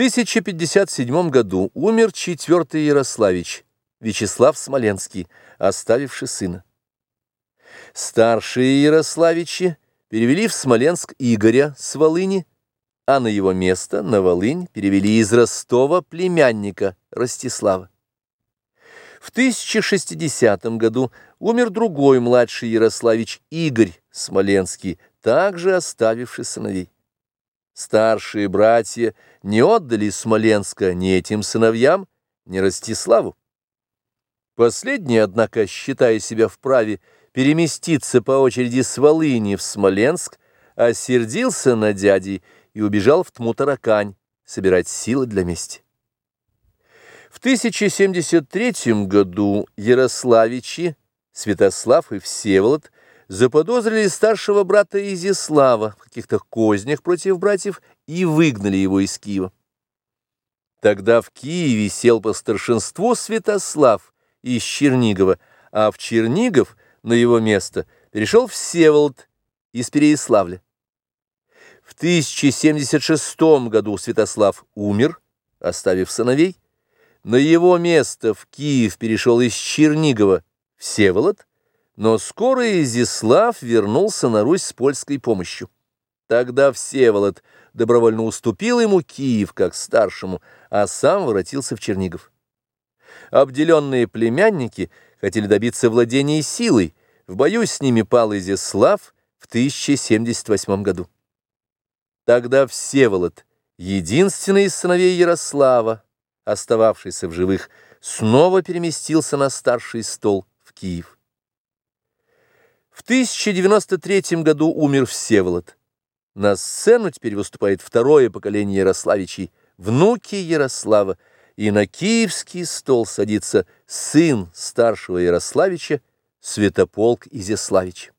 1057 году умер четвертый Ярославич, Вячеслав Смоленский, оставивший сына. Старшие Ярославичи перевели в Смоленск Игоря с Волыни, а на его место, на Волынь, перевели из Ростова племянника Ростислава. В 1060 году умер другой младший Ярославич Игорь Смоленский, также оставивший сыновей. Старшие братья не отдали Смоленска ни этим сыновьям, ни Ростиславу. Последний, однако, считая себя вправе переместиться по очереди с Волыни в Смоленск, осердился на дядей и убежал в Тмутаракань собирать силы для мести. В 1073 году Ярославичи, Святослав и Всеволод заподозрили старшего брата Изяслава в каких-то кознях против братьев и выгнали его из Киева. Тогда в Киеве сел по старшинству Святослав из Чернигова, а в Чернигов на его место перешел Всеволод из Переяславля. В 1076 году Святослав умер, оставив сыновей. На его место в Киев перешел из Чернигова Всеволод, но скоро Изяслав вернулся на Русь с польской помощью. Тогда Всеволод добровольно уступил ему Киев как старшему, а сам воротился в Чернигов. Обделенные племянники хотели добиться владения силой, в бою с ними пал Изяслав в 1078 году. Тогда Всеволод, единственный из сыновей Ярослава, остававшийся в живых, снова переместился на старший стол в Киев. В 1093 году умер Всеволод. На сцену теперь выступает второе поколение Ярославичей, внуки Ярослава, и на киевский стол садится сын старшего Ярославича, Святополк Изяславич.